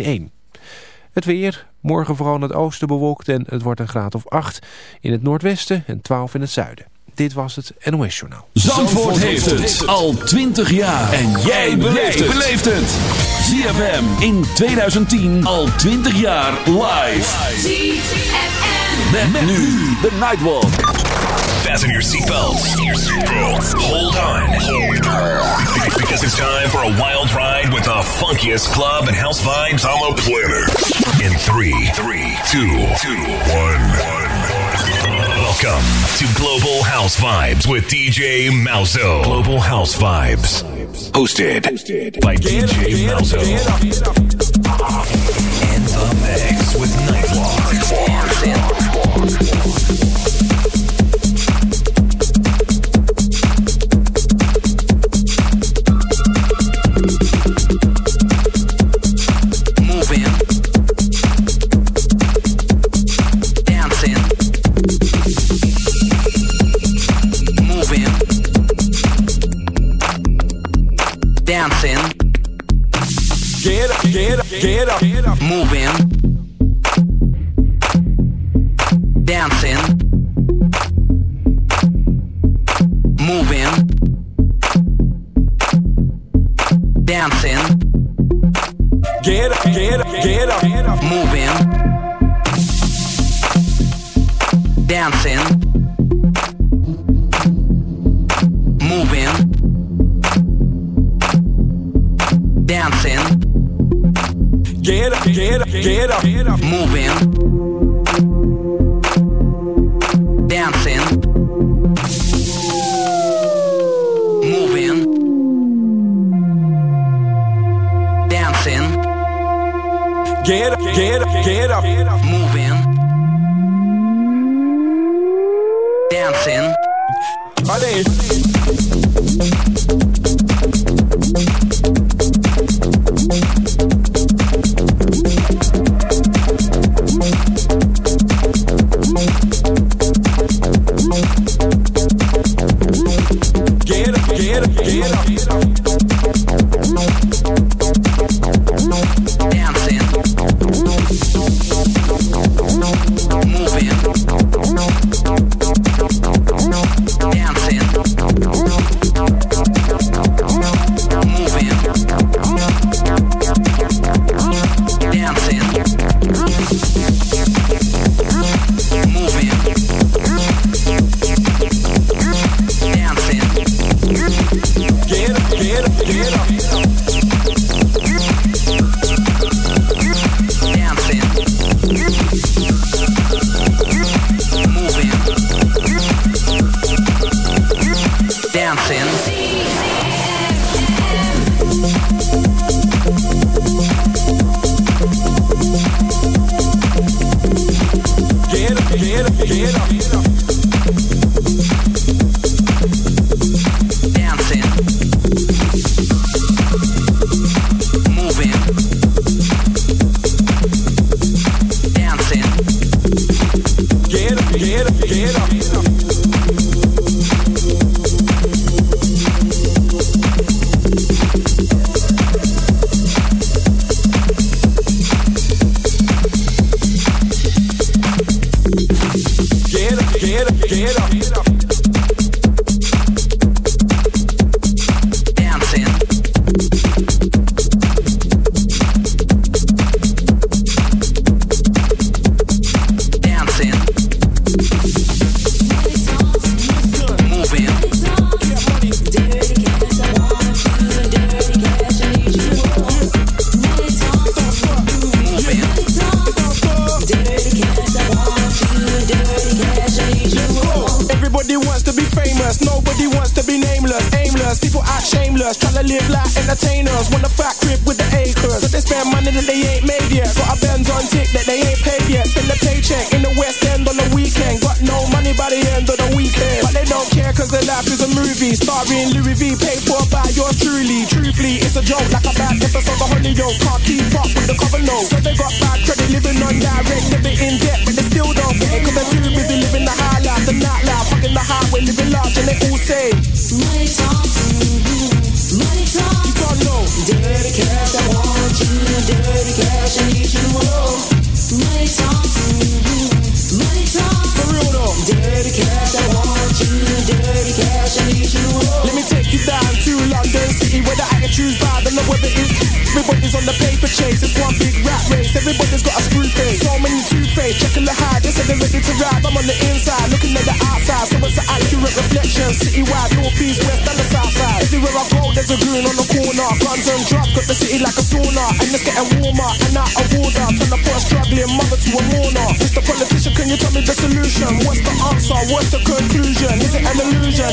1. Het weer, morgen vooral in het oosten bewolkt en het wordt een graad of 8 in het noordwesten en 12 in het zuiden. Dit was het NOS Journaal. Zandvoort, Zandvoort heeft het al 20 jaar. En jij beleeft het. ZFM in 2010 al 20 jaar live. ZFM. Met, met nu de Nightwalk. Fasten your seatbelts. Hold on. Because it's time for a wild ride with the funkiest club and house vibes on the planet. In three, three, two, two, one, one. Welcome to Global House Vibes with DJ Malzo. Global House Vibes. Hosted, Hosted. by DJ Malzo. In the mix with Nightwalk. Get up, get up, moving, dancing, moving, dancing. Get up, get up, get up, moving, dancing, get up. Moving. Dancing. Moving. Dancing. Get up, get up, get up. Moving. Dancing. Everybody's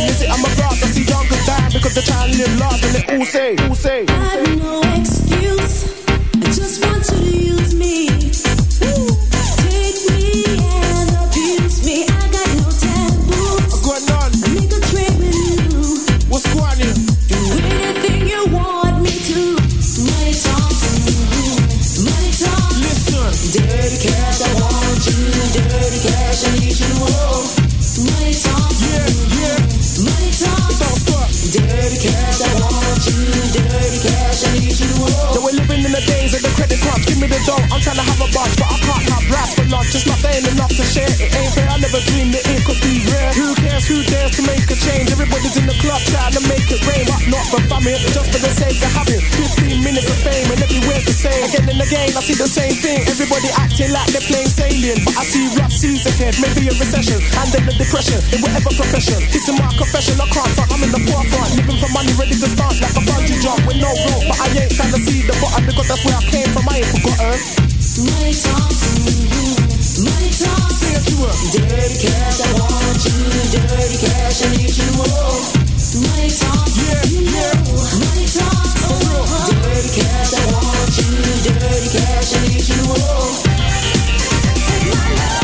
I'm about to see youngers die because they're trying to live large and they all say, all say. In trying to make it rain, but not for famine, just for the sake of having 15 minutes of fame and everywhere's the same. Again and again, I see the same thing. Everybody acting like they're playing salient, but I see rough seas ahead, maybe a recession, and then a depression in whatever profession. This is my confession, I can't fuck, I'm in the forefront, living for money, ready to start like a bungee jump with no rope, but I ain't trying to see the bottom because that's where I came from. I ain't forgotten. Money talk. Money talk. Sing it to her. Dirty cash, I want you. Dirty cash, I need you. Oh. Talk. Oh, oh, oh. Dirty cash, I want you. Dirty cash, I need you. Oh. Take my love.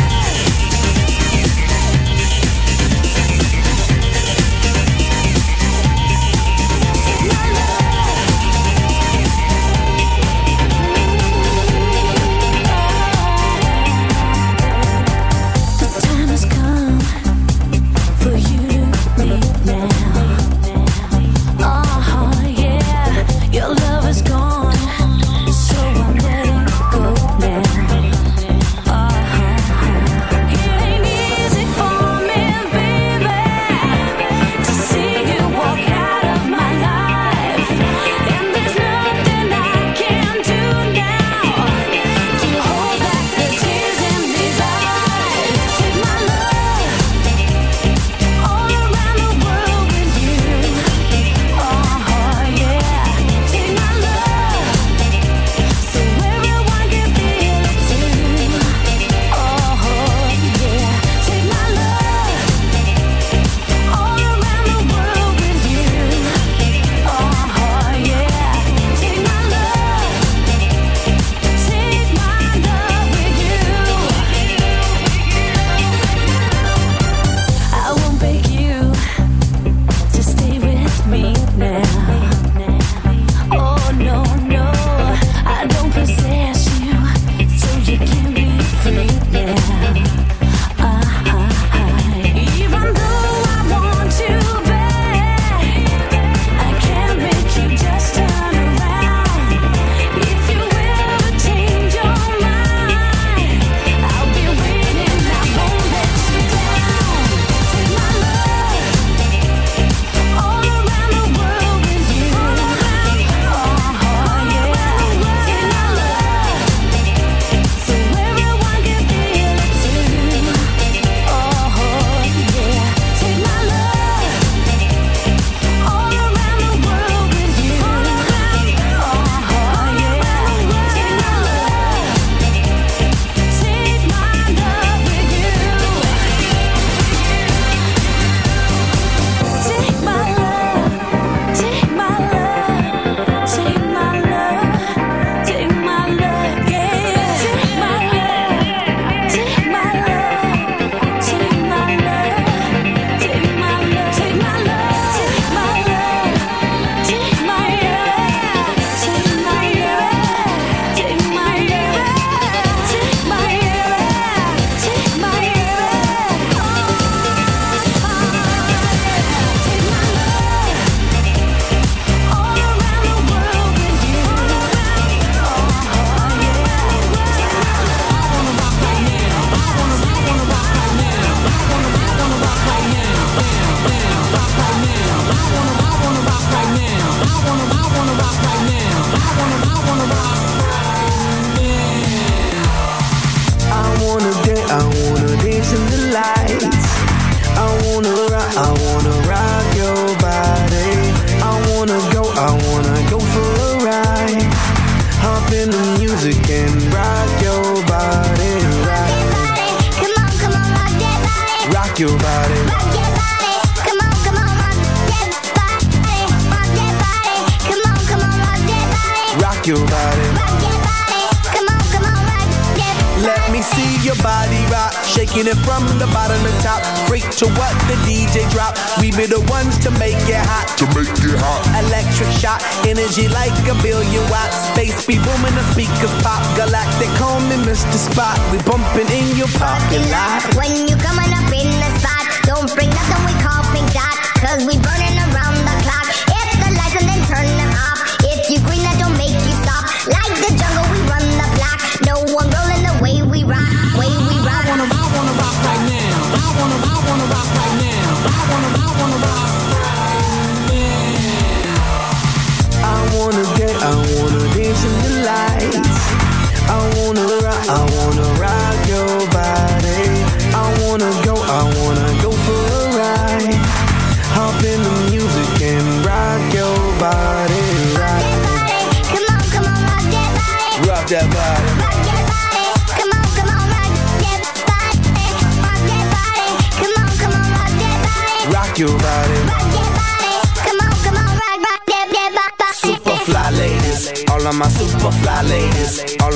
my super fly ladies.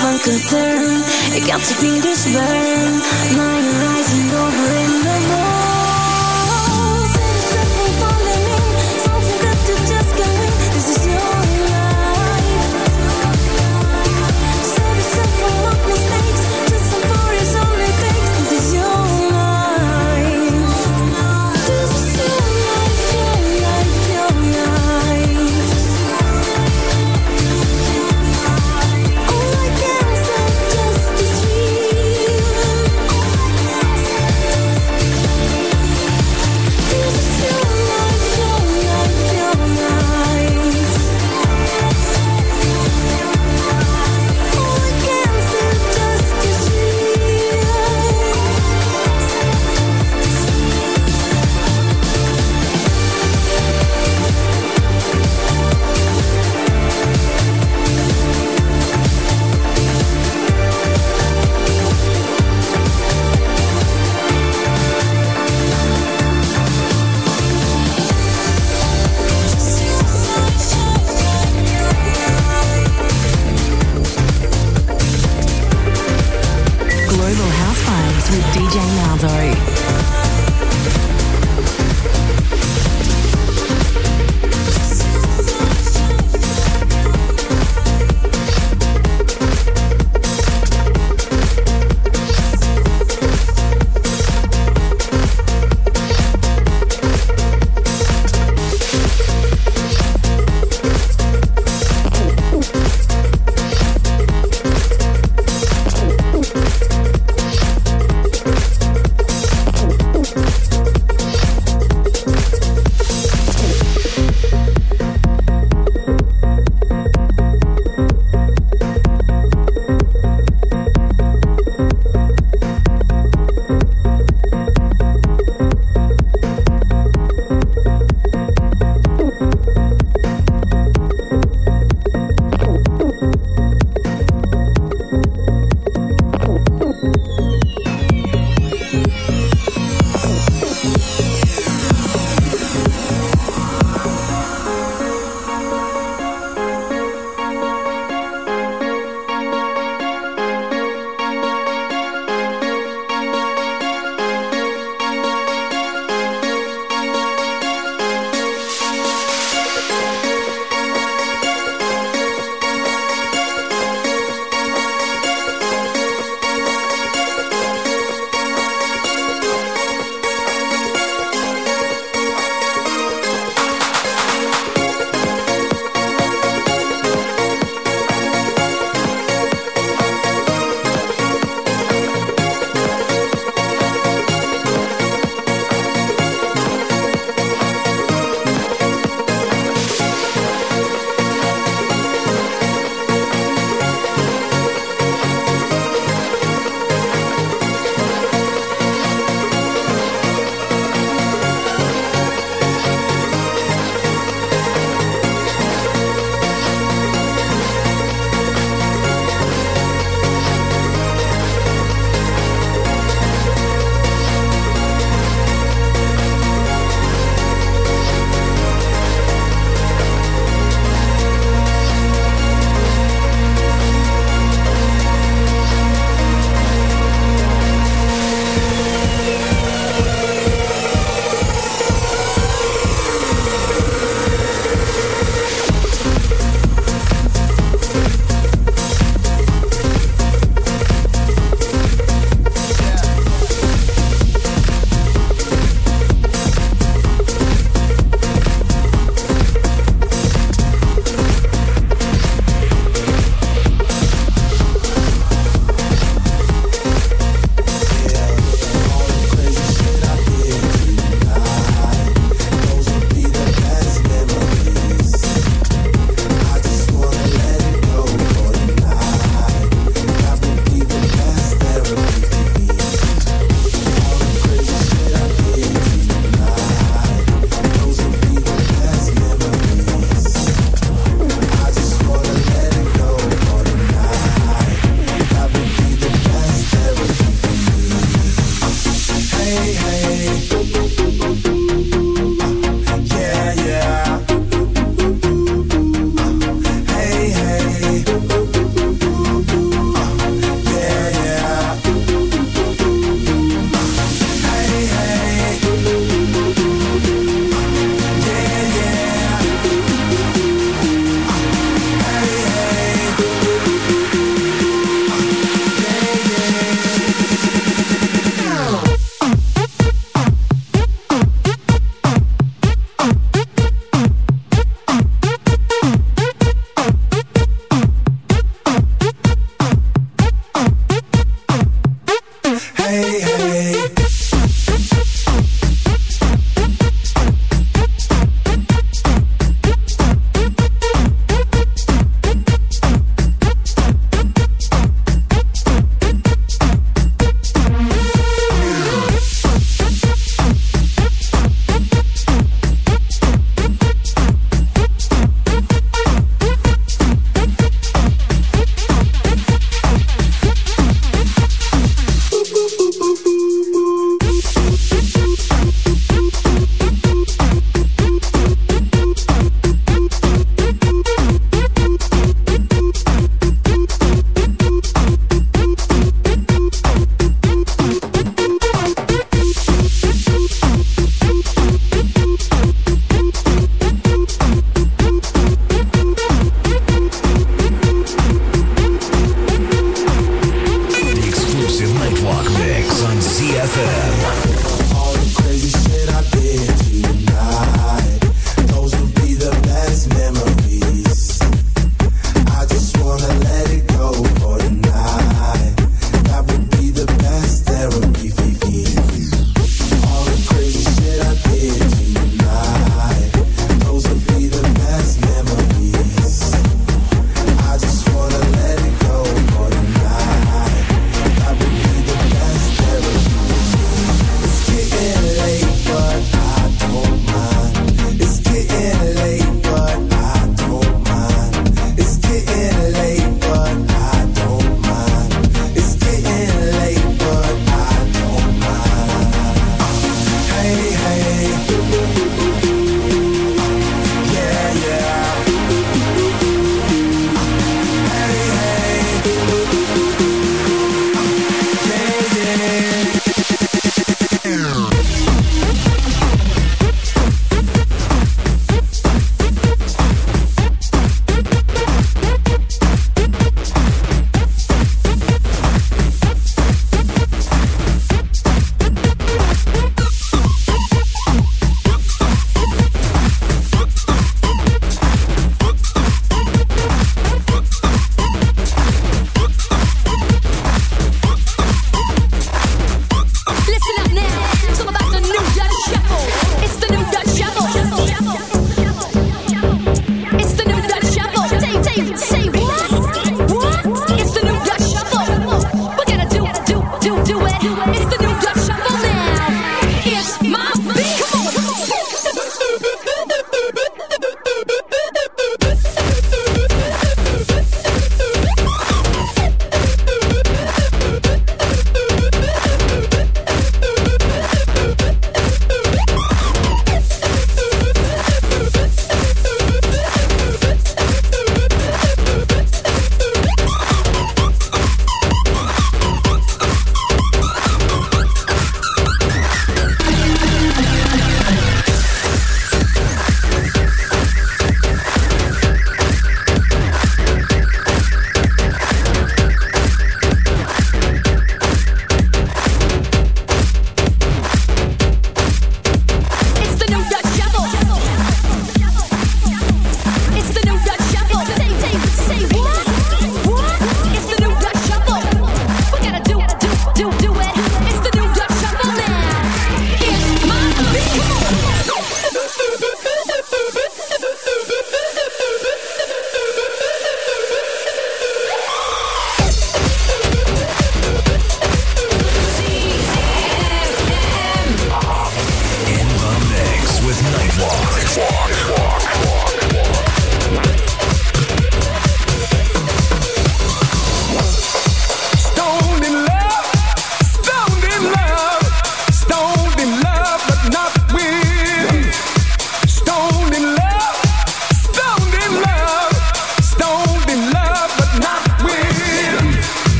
van concern. Ik had je vingers.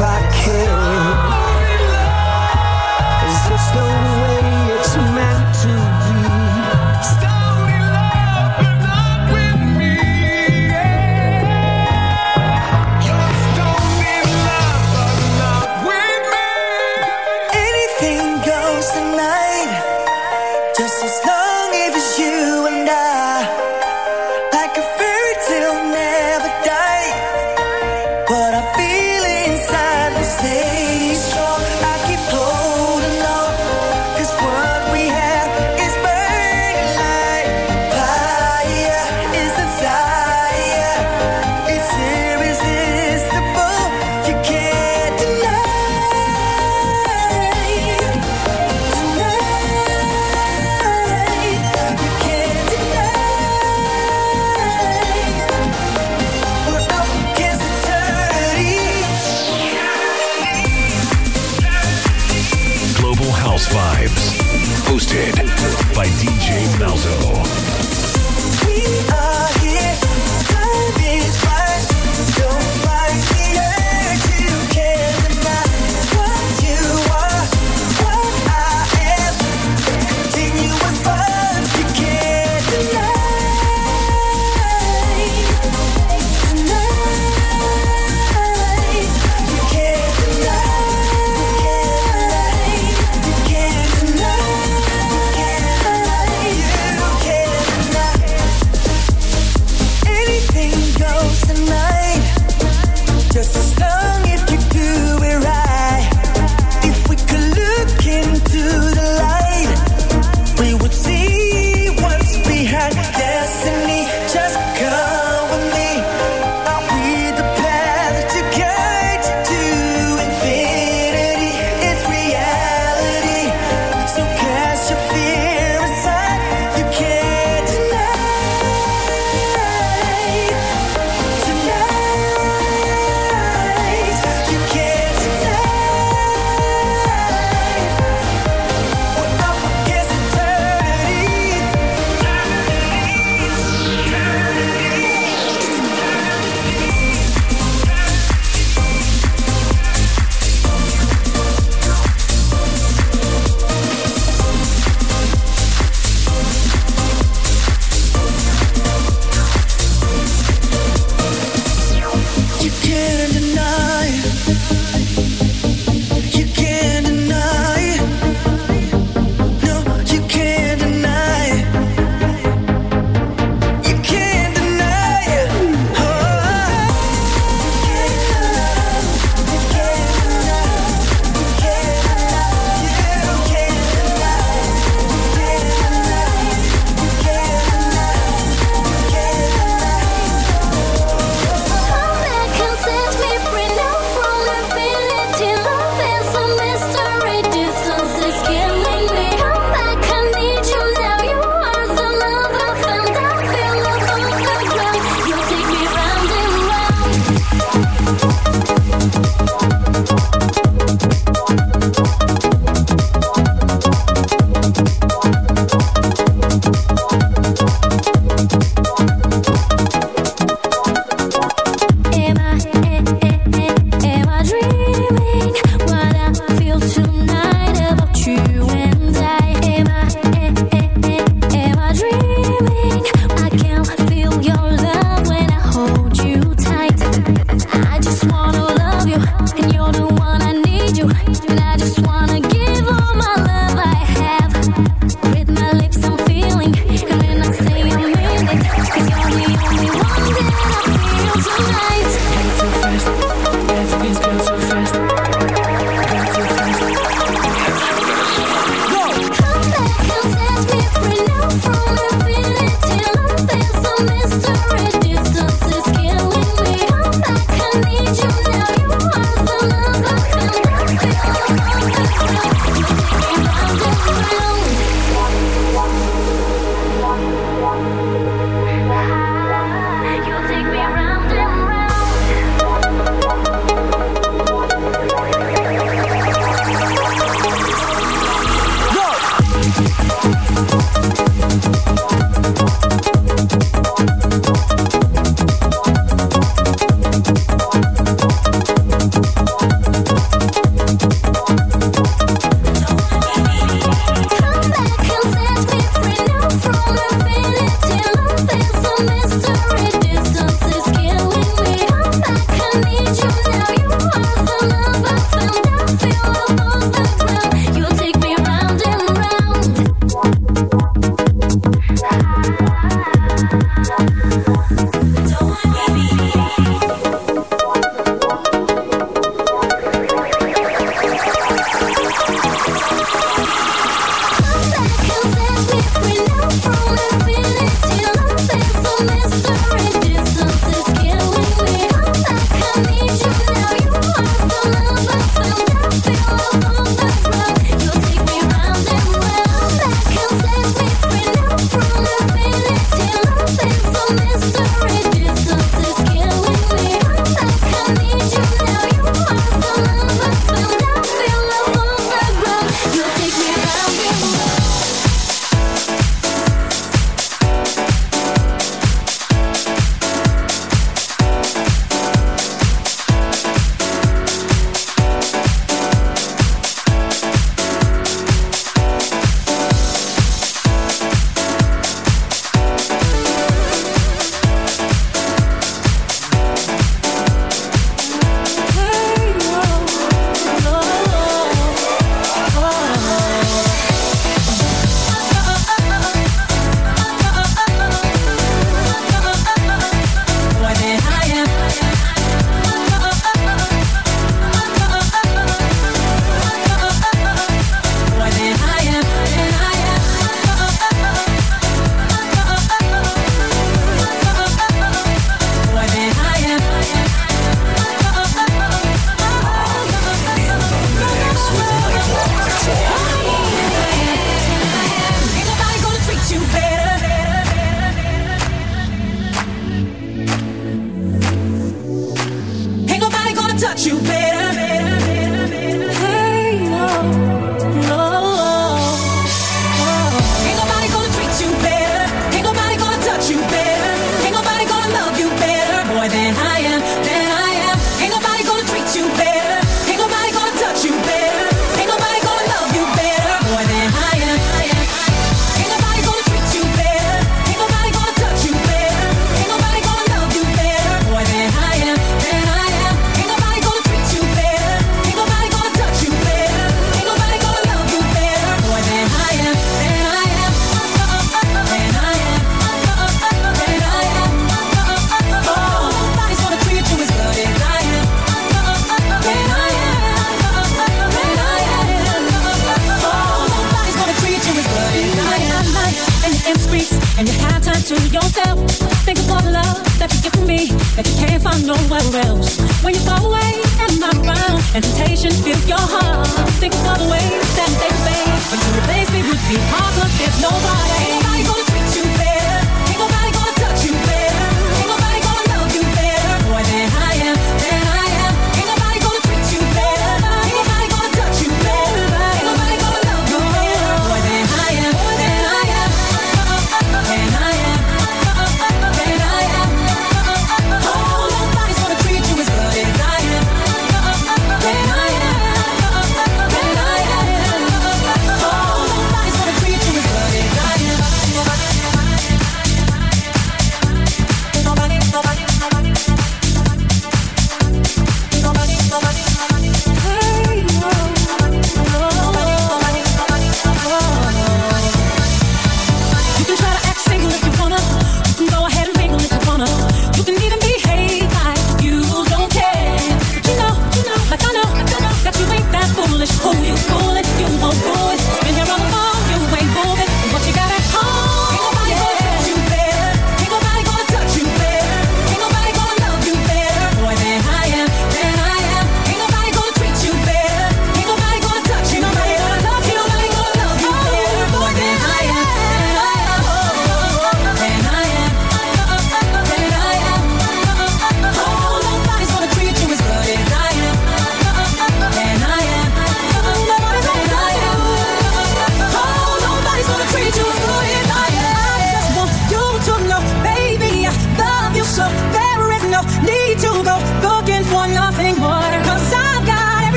five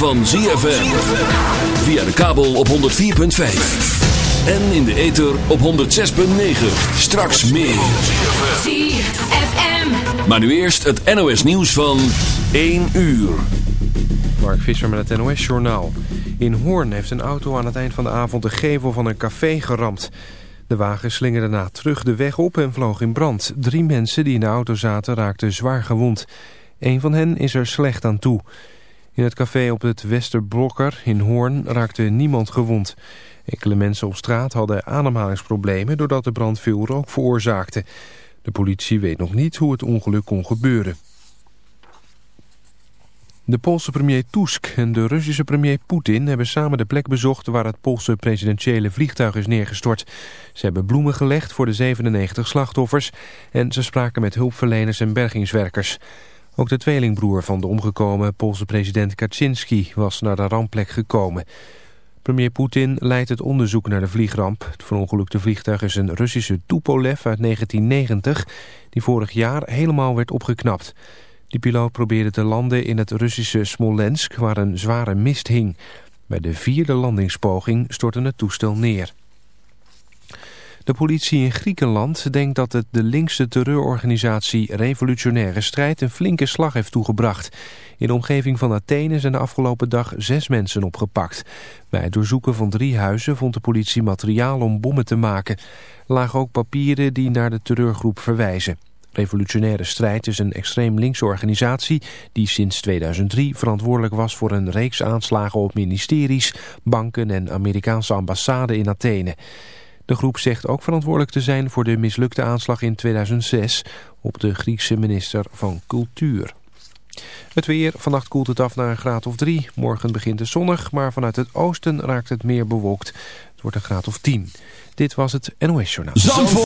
van ZFM. Via de kabel op 104.5. En in de ether op 106.9. Straks meer. ZFM. Maar nu eerst het NOS nieuws van 1 uur. Mark Visser met het NOS-journaal. In Hoorn heeft een auto aan het eind van de avond de gevel van een café geramd. De wagen slingerde daarna terug de weg op en vloog in brand. Drie mensen die in de auto zaten raakten zwaar gewond. Een van hen is er slecht aan toe. In het café op het Westerblokker in Hoorn raakte niemand gewond. Enkele mensen op straat hadden ademhalingsproblemen... doordat de brand veel rook veroorzaakte. De politie weet nog niet hoe het ongeluk kon gebeuren. De Poolse premier Tusk en de Russische premier Poetin hebben samen de plek bezocht waar het Poolse presidentiële vliegtuig is neergestort. Ze hebben bloemen gelegd voor de 97 slachtoffers en ze spraken met hulpverleners en bergingswerkers. Ook de tweelingbroer van de omgekomen Poolse president Kaczynski was naar de rampplek gekomen. Premier Poetin leidt het onderzoek naar de vliegramp. Het verongelukte vliegtuig is een Russische Tupolev uit 1990... die vorig jaar helemaal werd opgeknapt. Die piloot probeerde te landen in het Russische Smolensk... waar een zware mist hing. Bij de vierde landingspoging stortte het toestel neer. De politie in Griekenland denkt dat het de linkse terreurorganisatie Revolutionaire Strijd een flinke slag heeft toegebracht. In de omgeving van Athene zijn de afgelopen dag zes mensen opgepakt. Bij het doorzoeken van drie huizen vond de politie materiaal om bommen te maken. Er lagen ook papieren die naar de terreurgroep verwijzen. Revolutionaire Strijd is een extreem linkse organisatie die sinds 2003 verantwoordelijk was voor een reeks aanslagen op ministeries, banken en Amerikaanse ambassade in Athene. De groep zegt ook verantwoordelijk te zijn voor de mislukte aanslag in 2006 op de Griekse minister van Cultuur. Het weer, vannacht koelt het af naar een graad of drie. Morgen begint het zonnig, maar vanuit het oosten raakt het meer bewolkt. Het wordt een graad of tien. Dit was het NOS Journaal.